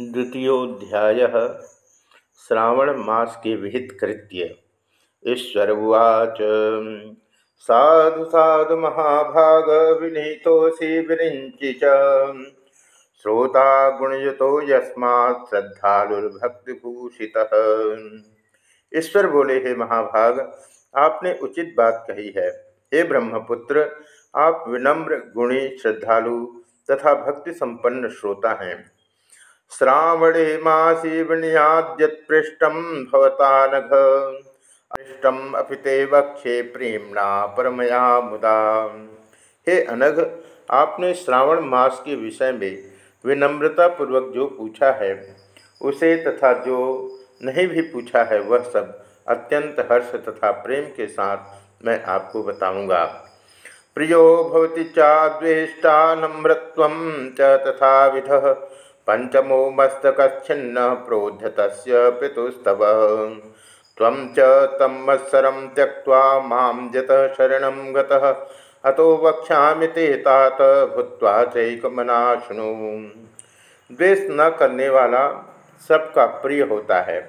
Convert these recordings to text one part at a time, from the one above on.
द्वितीयोध्याय श्रावण मास के विहित कृत्य ईश्वर उवाच साधु साधु महाभाग विनीतोसी विरिंचि श्रोता गुणयुतो यस्मा श्रद्धालुर्भक्तिभूषितः। ईश्वर बोले, हे महाभाग, आपने उचित बात कही है। हे ब्रह्मपुत्र, आप विनम्र, गुणी, श्रद्धालु तथा भक्ति संपन्न श्रोता हैं। श्रावणे मासी भवता नघ। अष्टम अपिते वक्षे प्रेमणा परमया मुदा। हे अनघ, आपने श्रावण मास के विषय में विनम्रता पूर्वक जो पूछा है, उसे तथा जो नहीं भी पूछा है, वह सब अत्यंत हर्ष तथा प्रेम के साथ मैं आपको बताऊँगा। प्रियो भवती चाद्वेष्टा नम्रत्व च तथा विध। पंचमो मस्तकच्छिन्न प्रोध्यत पितुस्तव। त्वं च तम्मत्सरं त्यक्त्वा माँ जत शरणं गतः। वक्ष्यामि ते तात भूत्वा चैकमना शुणु द्वेष न करने वाला सबका प्रिय होता है।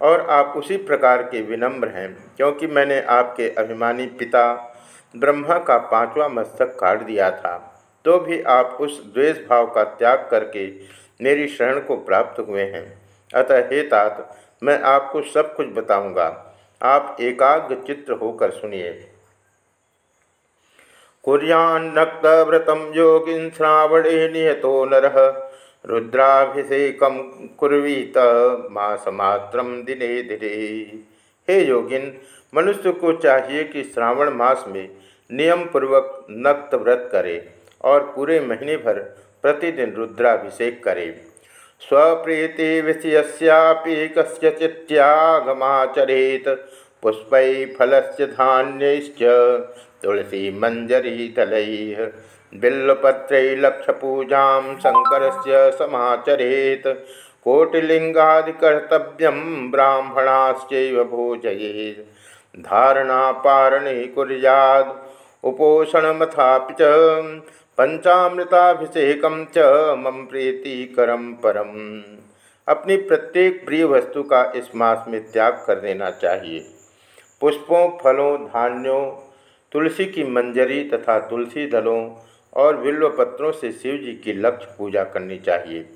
और आप उसी प्रकार के विनम्र हैं, क्योंकि मैंने आपके अभिमानी पिता ब्रह्मा का पांचवा मस्तक काट दिया था। तो भी आप उस द्वेष भाव का त्याग करके मेरी शरण को प्राप्त हुए हैं। अतः हे तात, मैं आपको सब कुछ बताऊँगा। आप एकाग्र चित्र होकर सुनिए। कुरियान्नक्त व्रतम योगिन श्रावणे नियतो नर। रुद्राभिषेक कुर्वीत मासमात्र दिने दिने। हे योगिन, मनुष्य को चाहिए कि श्रावण मास में नियम पूर्वक नक्त व्रत करे। और पूरे महीने भर प्रतिदिन रुद्राभिषेक करे। स्वप्रीति विषयस्यापि कस्यचित्यागमाचरेत पुष्प फल से धान्यश्च तुलसी मंजरी तलैः बिल्वपत्रैलक्षपूजा शंकर से समाचरेत कोटिलिंगादिकर्तव्यम ब्राह्मणाश्चैव भोजयेत् धारणा पारणे कुर्याद, उपोषणमथापि च पंचामृताभिषेक च मम प्रीतिकरम परम। अपनी प्रत्येक प्रिय वस्तु का इस मास में त्याग कर देना चाहिए। पुष्पों, फलों, धान्यों, तुलसी की मंजरी तथा तुलसी दलों और बिल्व पत्रों से शिव जी की लक्ष्य पूजा करनी चाहिए।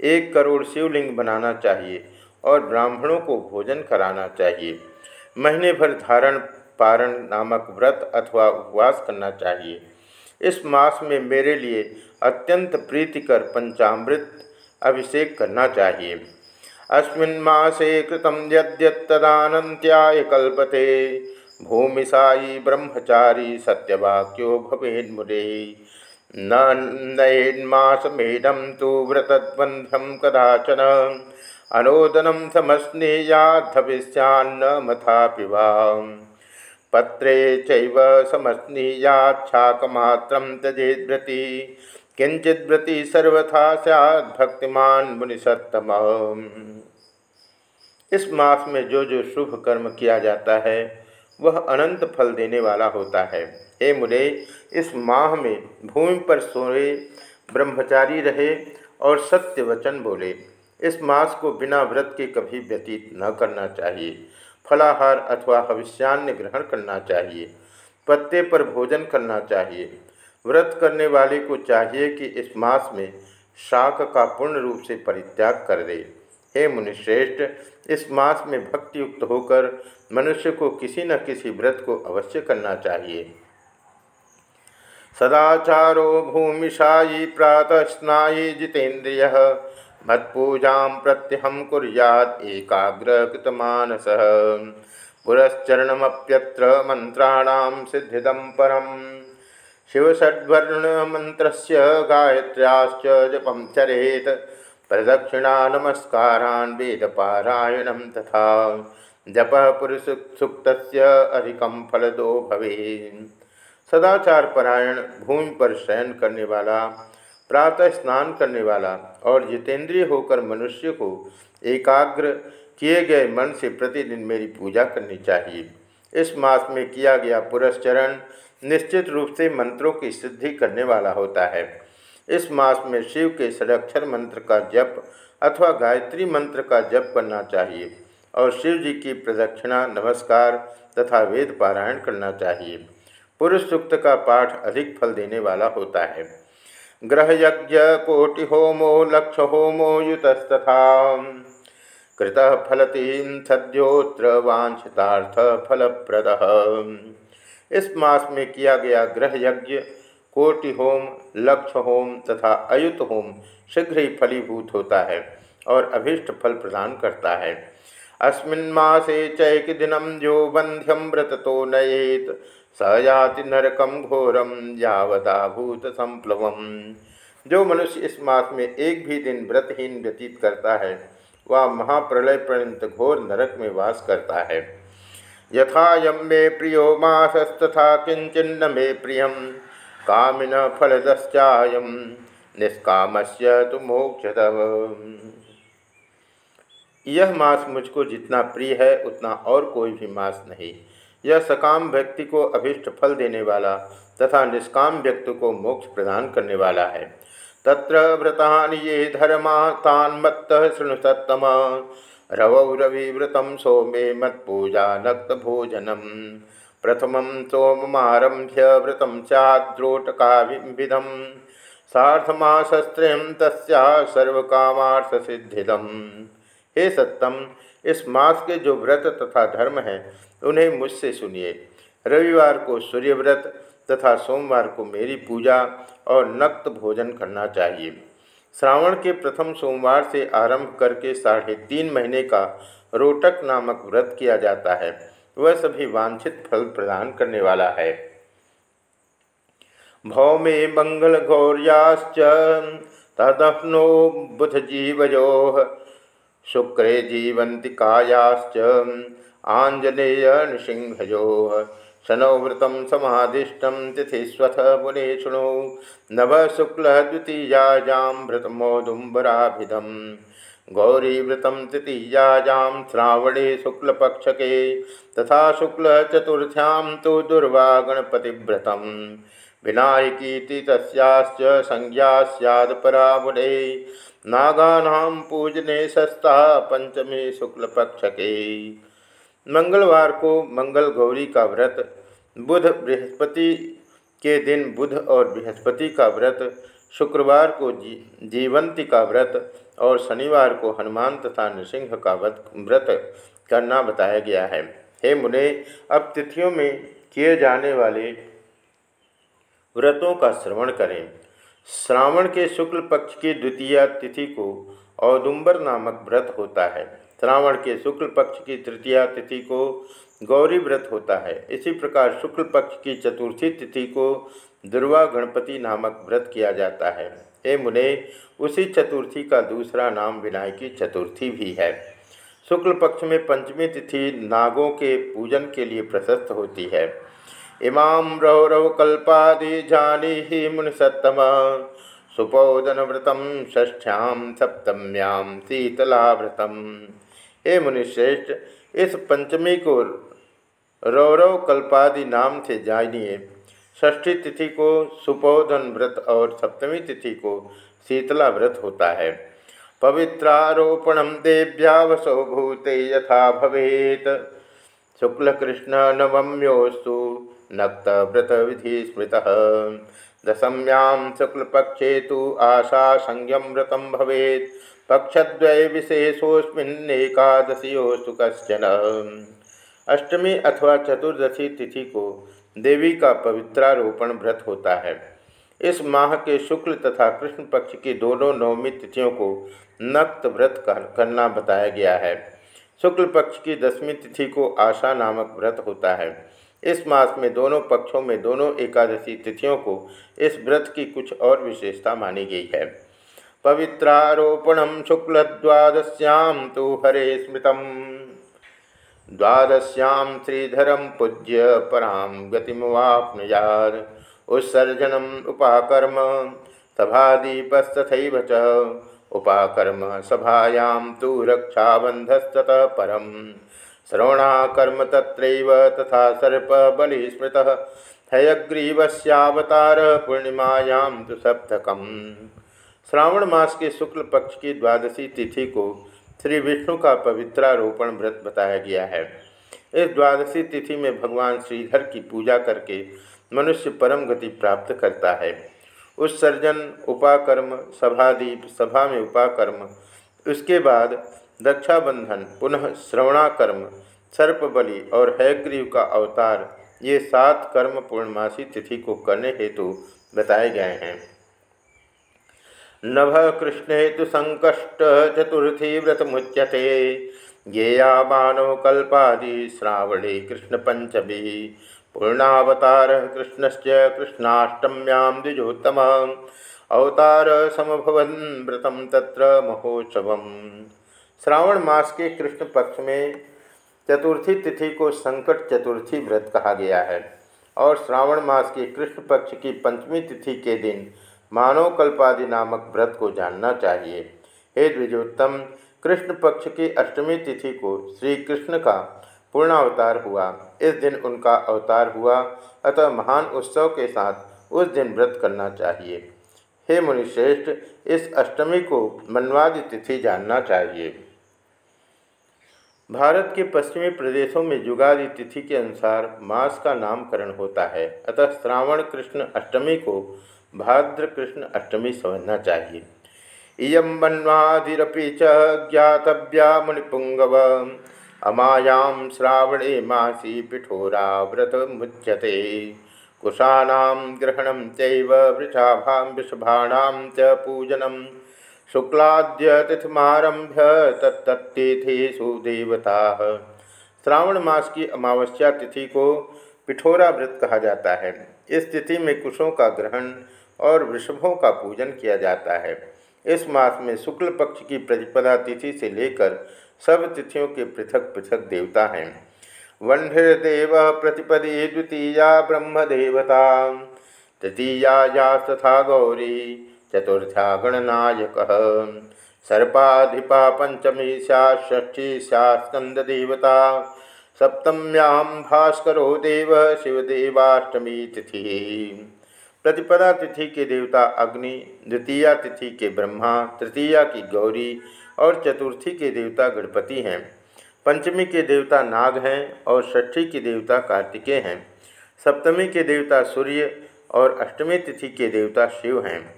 एक करोड़ शिवलिंग बनाना चाहिए और ब्राह्मणों को भोजन कराना चाहिए। महीने भर धारण पारण नामक व्रत अथवा उपवास करना चाहिए। इस मास में मेरे लिए अत्यंत प्रीतिकर पंचामृत अभिषेक करना चाहिए। अस्मिन् मासे कृतं यद्यत्तदानन्त्याय कल्पते भूमिशायी ब्रह्मचारी सत्यवाक्यो भवेन्मुरे न तु व्रतद्बन्धं कदाचन, अनोदनं समस्नेयाद्धविष्यान्न मथापि वा पत्रे चैव समस्नीयाच्छाकमात्रं त्यजेद्व्रति किंचिद्व्रति सर्वथा सैद भक्तिमान मुनिसत्तम इस मास में जो जो शुभ कर्म किया जाता है, वह अनंत फल देने वाला होता है। हे मुने, इस माह में भूमि पर सोए ब्रह्मचारी रहे और सत्य वचन बोले। इस मास को बिना व्रत के कभी व्यतीत न करना चाहिए। फलाहार अथवा भविष्यान्य ग्रहण करना चाहिए, पत्ते पर भोजन करना चाहिए। व्रत करने वाले को चाहिए कि इस मास में शाक का पूर्ण रूप से परित्याग कर दे। हे मुनिश्रेष्ठ, इस मास में भक्ति युक्त होकर मनुष्य को किसी न किसी व्रत को अवश्य करना चाहिए। सदाचारो भूमिशायी प्रातः स्नायी जितेन्द्रिय मत्पूजा प्रत्यहम कुरियाद एकाग्रकृतमानस। पुरश्चरणमप्यत्र मंत्राणाम सिद्धिदम परम। शिवषड्वर्णमन्त्रस्य गायत्र्याश्च जपं चरेत। प्रदक्षिणा नमस्कारान् वेदपारायणं तथा। जप पुरुषसुक्त अधिकम फलदो भवे सदाचार परायण भूमि पर शयन करने वाला प्रातः स्नान करने वाला और जितेंद्रिय होकर मनुष्य को एकाग्र किए गए मन से प्रतिदिन मेरी पूजा करनी चाहिए। इस मास में किया गया पुरस्चरण निश्चित रूप से मंत्रों की सिद्धि करने वाला होता है। इस मास में शिव के षडक्षर मंत्र का जप अथवा गायत्री मंत्र का जप करना चाहिए और शिव जी की प्रदक्षिणा, नमस्कार तथा वेद पारायण करना चाहिए। पुरुष सूक्त का पाठ अधिक फल देने वाला होता है। ग्रह यज्ञ कोटि होमो लक्ष होमो युतस्तथा कृत फलतीन सद्योत्र वांछितार्थ फलप्रद इस मास में किया गया ग्रह यज्ञ कोटि होम लक्ष्य होम तथा अयुत होम शीघ्र ही फलीभूत होता है और अभीष्ट फल प्रदान करता है। अस्मिन्मासे चैक दिनम जो बंध्यम व्रत तो नयेत। स याति नरकम घोरम यावदाभूत संप्लवम। जो मनुष्य इस मास में एक भी दिन व्रतहीन व्यतीत करता है, वह महाप्रलय पर्यंत घोर नरक में वास करता है। यथायम मे प्रियो मासस्तथा किंचिन्न मे प्रिय कामिन फलदश्चायम, निष्कामस्य तो मोक्ष यह मास मुझको जितना प्रिय है, उतना और कोई भी मास नहीं। यह सकाम व्यक्ति को अभिष्ट फल देने वाला तथा निष्काम व्यक्ति को मोक्ष प्रदान करने वाला है। तत्र व्रता ये धर्मा तान मत्त शृणुसत्तम। रवौ रविव्रतं सोमे मत्पूजा नक्तभोजनम प्रथम सोममारभ्य व्रतं स्याद्रोटकाविधम साधमाशस्त्रियं तस्या सर्वकामार्थसिद्धिदम हे सत्तम इस मास के जो व्रत तथा धर्म हैं, उन्हें मुझसे सुनिए। रविवार को सूर्य व्रत तथा सोमवार को मेरी पूजा और नक्त भोजन करना चाहिए। श्रावण के प्रथम सोमवार से आरंभ करके साढ़े तीन महीने का रोटक नामक व्रत किया जाता है। वह सभी वांछित फल प्रदान करने वाला है। भौमे मंगल गौर्याश्च तदफ्नो बुध जीवजो शुक्रे जीवंति कायाश्च। आंजनेय नृसिंहजो शनौवृत समादिष्ट तिथिस्वथ मुने शुणु। नभ शुक्ल द्वितीयाजां भृतमोदुम्बराभिधम गौरीव्रत तृतीयाजां श्रावणे शुक्लपक्षके। तथा शुक्ल शुक्लचतुर्थ्यां तो दुर्वा विनायकी तस्याश्च संज्ञा सैदपरा मुने नागानां पूजने सस्ता पंचमी पंचमे शुक्लपक्षके। मंगलवार को मंगल गौरी का व्रत बुध बृहस्पति के दिन बुध और बृहस्पति का व्रत शुक्रवार को जी, जीवंती का व्रत और शनिवार को हनुमान तथा नृसिंह का व्रत करना बताया गया है। हे मुने अब तिथियों में किए जाने वाले व्रतों का श्रवण करें। श्रावण के शुक्ल पक्ष की द्वितीय तिथि को औदुम्बर नामक व्रत होता है। श्रावण के शुक्ल पक्ष की तृतीया तिथि को गौरी व्रत होता है। इसी प्रकार शुक्ल पक्ष की चतुर्थी तिथि को दुर्वा गणपति नामक व्रत किया जाता है। हे मुने, उसी चतुर्थी का दूसरा नाम विनायकी चतुर्थी भी है। शुक्ल पक्ष में पंचमी तिथि नागों के पूजन के लिए प्रशस्त होती है। इमाम रौरव कल्पादि जानी ही मुन सत्तम सुपोदन व्रतम ष्ठ्याम सप्तम्याम शीतलाव्रतम। हे मुनिश्रेष्ठ, इस पंचमी को रौरव कल्पादि नाम से जानिए। षष्ठी तिथि को सुपोधन व्रत और सप्तमी तिथि को शीतला व्रत होता है। पवित्रारोपण देव्यावसौ भूते यथा भवेत। शुक्लकृष्ण नवम्योस्तु नक्त व्रत विधि स्मृत दशम्यां शुक्लपक्षे तो आशा संयम व्रतम भवेत्। पक्षद्वय विशेषोस्मिन्नेकादशियोस्तु कश्चन। अष्टमी अथवा चतुर्दशी तिथि को देवी का पवित्रारोपण व्रत होता है। इस माह के शुक्ल तथा कृष्ण पक्ष की दोनों नवमी तिथियों को नक्त व्रत करना बताया गया है। शुक्ल पक्ष की दसवीं तिथि को आशा नामक व्रत होता है। इस मास में दोनों पक्षों में दोनों एकादशी तिथियों को इस व्रत की कुछ और विशेषता मानी गई है। पवित्रारोपण शुक्लद्वादश्यां तो हरे स्मृत द्वादश्यां श्रीधरम पूज्य परां गतिमुवाप्नुयात्। उत्सर्जनम् उपाकर्म सभादीपस्तथैव च। उपाकर्म सभायां तु रक्षाबन्धस्ततः परं श्रवणाकर्म तत्रैव तथा सर्पबलिस्मृतः हयग्रीवस्यावतार पूर्णिमायां तो सप्तकम। श्रावण मास के शुक्ल पक्ष की द्वादशी तिथि को श्री विष्णु का पवित्रारोपण व्रत बताया गया है। इस द्वादशी तिथि में भगवान श्रीधर की पूजा करके मनुष्य परम गति प्राप्त करता है। उत्सर्जन, उपाकर्म, सभादीप, सभा में उपाकर्म, उसके बाद रक्षाबंधन पुनः श्रवणाकर्म, सर्पबलि और हैग्रीव का अवतार, ये सात कर्म पूर्णमासी तिथि को करने हेतु बताए गए हैं। नभ कृष्ण तो संकष्ट, चतुर्थी व्रत मुच्यते, ज्ञेया मानव कल्पादि, श्रावणे कृष्ण पंचमी, पूर्णावतार कृष्णस्य कृष्णाष्टम्यां द्विजोत्तम अवतार समभवन व्रतम तत्र महोत्सव श्रावण मास के कृष्ण पक्ष में चतुर्थी तिथि को संकट चतुर्थी व्रत कहा गया है और श्रावण मास के कृष्ण पक्ष की पंचमी तिथि के दिन मानव कल्पादि नामक व्रत को जानना चाहिए। हे द्विजोत्तम, कृष्ण पक्ष की अष्टमी तिथि को श्री कृष्ण का पूर्णावतार हुआ। इस दिन उनका अवतार हुआ। अतः महान उत्सव के साथ उस दिन व्रत करना चाहिए। हे मुनिश्रेष्ठ, इस अष्टमी को मनवादि तिथि जानना चाहिए। भारत के पश्चिमी प्रदेशों में युगादि तिथि के अनुसार मास का नामकरण होता है। अतः श्रावण कृष्ण अष्टमी को भाद्र कृष्ण अष्टमी समझना चाहिए। इयम मन्वादिपि च ज्ञातव्या मुनिपुंगव। अमायां श्रावणे मासी पिठोरा व्रत मुच्यते। कुशानां ग्रहणं चैव वृषाभां च पूजनं शुक्लाद्यतिथिमारभ्य तत्तिथिषु देवता। श्रावण मास की अमावस्या तिथि को पिठोरा व्रत कहा जाता है। इस तिथि में कुशों का ग्रहण और वृषभों का पूजन किया जाता है। इस मास में शुक्ल पक्ष की प्रतिपदा तिथि से लेकर सब तिथियों के पृथक पृथक देवता हैं। वह्निर्देव प्रतिपदी द्वितीया ब्रह्मदेवता। तृतीया या तथा गौरी। चतुर्था गणनायक सर्पाधिपा पंचमी षष्ठी स्कंददेवता सप्तम्यां भास्करो देव शिवदेवाष्टमी तिथि प्रतिपदा तिथि के देवता अग्नि द्वितीया तिथि के ब्रह्मा, तृतीया की गौरी और चतुर्थी के देवता गणपति हैं। पंचमी के देवता नाग हैं और षष्ठी के देवता कार्तिकेय हैं। सप्तमी के देवता सूर्य और अष्टमी तिथि के देवता शिव हैं।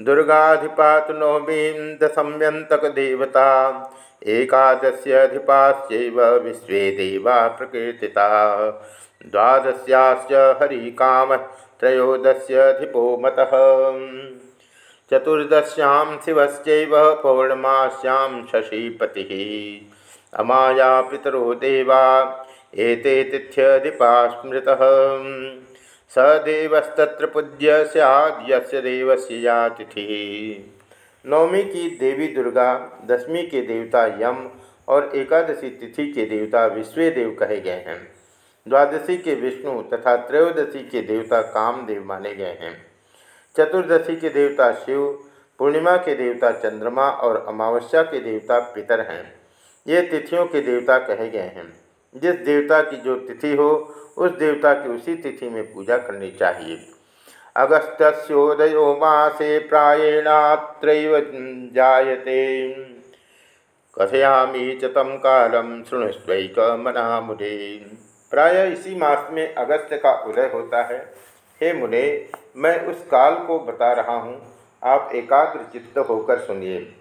दुर्गाधिपात नवमी दशम्यंतक देवता एकादश्यधिपाश्चैव विश्व देवा प्रकीर्तिता। द्वादश्याश्च हरिकाम, त्रयोदश्यधिपो मतः। चतुर्दश्यां शिवश्चैव पौर्णमास्यां शशीपतिः। अमाया पितरो देवा, एते तिथ्यधिपा स्मृतः स देवस्तत्र पूज्य सैद्यस्य देवस्य या तिथि। नवमी की देवी दुर्गा दसवीं के देवता यम और एकादशी तिथि के देवता विश्व देव कहे गए हैं। द्वादशी के विष्णु तथा त्रयोदशी के देवता कामदेव माने गए हैं। चतुर्दशी के देवता शिव, पूर्णिमा के देवता चंद्रमा और अमावस्या के देवता पितर हैं। ये तिथियों के देवता कहे गए हैं। जिस देवता की जो तिथि हो, उस देवता की उसी तिथि में पूजा करनी चाहिए। अगस्त्योदय मासे प्राएणात्र जायते। कथयामी च तम कालम शृणुस्वैक मना मुझे प्राय इसी मास में अगस्त का उदय होता है। हे मुने, मैं उस काल को बता रहा हूँ। आप एकाग्र चित्त होकर सुनिए।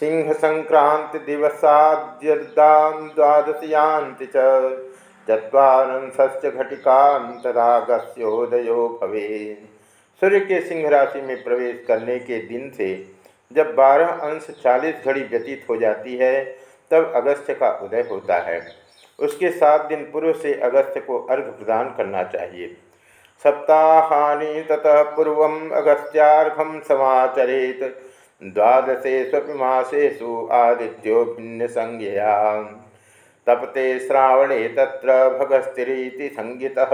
सिंह संक्रांति दिवसाद्यदान द्वादशयांति चुवांश घटिकांतरागस्योदयो भवे सूर्य के सिंह राशि में प्रवेश करने के दिन से जब बारह अंश चालीस घड़ी व्यतीत हो जाती है, तब अगस्त का उदय होता है। उसके सात दिन पूर्व से अगस्त को अर्घ प्रदान करना चाहिए। सप्ताहानि ततः पूर्व अगस्त्यार्घम समाचरेत। द्वादशेष्वपि मासेषु आदित्यो भिन्न संज्ञया तपते श्रावणे तत्र भगस्तिरीति संगीतः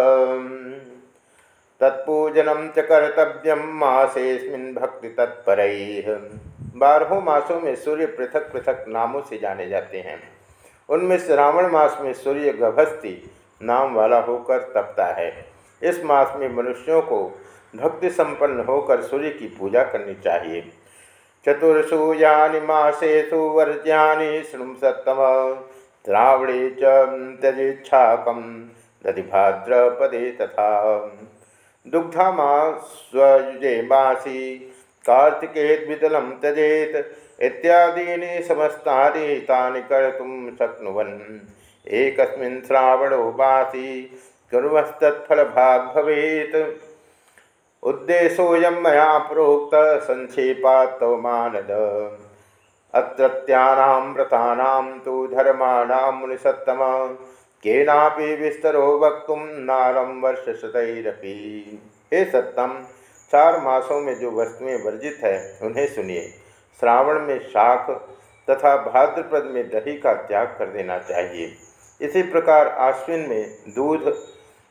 तत्पूजनम च कर्तव्यम मासेस्मिन् भक्ति तत्परैः बारहों मासों में सूर्य पृथक पृथक नामों से जाने जाते हैं। उनमें श्रावण मास में सूर्य गभस्ती नाम वाला होकर तपता है। इस मास में मनुष्यों को भक्ति संपन्न होकर सूर्य की पूजा करनी चाहिए। चतुर्षु यानि मासेषु वर्ज्यानि शृणु सत्तम श्रावणे च त्यजेच्छाकं दधि भाद्रपदे तथा दुग्धामास्वयुजे मासी। कार्तिकेद्विदलं त्यजेत। इत्यादीनि समस्तानि तानि कर्तुं शक्नुवन्। एकस्मिन् श्रावणो मासी। कुर्वस्तत्फलभाग् भवेत्। उद्देश्योऽयं मया प्रोक्त संक्षेपात् तव मानद अत्रत्यानां व्रतानां तु धर्माणां मुनिसत्तम। केनापि विस्तरो वक्तुं नारं वर्षशतैरपि। हे सत्तम, चार मासों में जो वस्तुएँ वर्जित है, उन्हें सुनिए। श्रावण में शाख तथा भाद्रपद में दही का त्याग कर देना चाहिए। इसी प्रकार आश्विन में दूध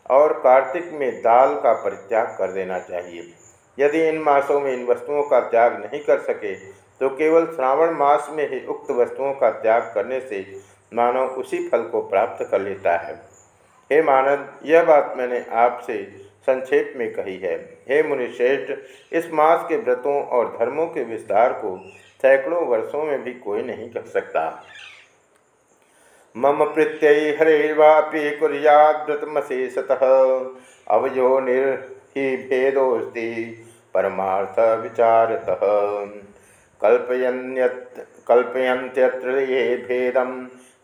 और कार्तिक में दाल का परित्याग कर देना चाहिए। यदि इन मासों में इन वस्तुओं का त्याग नहीं कर सके तो केवल श्रावण मास में ही उक्त वस्तुओं का त्याग करने से मानव उसी फल को प्राप्त कर लेता है। हे मानद, यह बात मैंने आपसे संक्षेप में कही है। हे मुनिश्रेष्ठ इस मास के व्रतों और धर्मों के विस्तार को सैकड़ों वर्षों में भी कोई नहीं कर सकता। मम प्रत्यय हरेवापि कुरियाद्व्रतमशेषतः अवयो निर्हि भेदोस्ति परमार्थ विचारतः। कल्पयन्यत्, कल्पयन्त्यत्र ये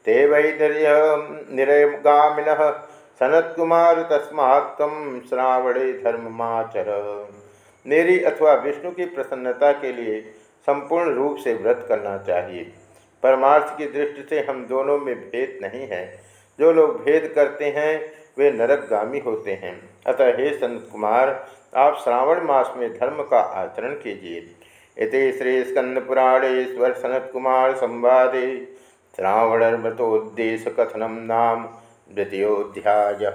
ते वै निरगामिनः सनत्कुमार तस्मात् श्रावणे धर्ममाचर। मेरी अथवा विष्णु की प्रसन्नता के लिए संपूर्ण रूप से व्रत करना चाहिए। परमार्थ की दृष्टि से हम दोनों में भेद नहीं है। जो लोग भेद करते हैं, वे नरकगामी होते हैं। अतः हे संत कुमार, आप श्रावण मास में धर्म का आचरण कीजिए। इति श्री स्कंद पुराणेश्वर सनत कुमार संवादे। श्रावण व्रतोद्देश्य कथनम नाम द्वितीयोध्याय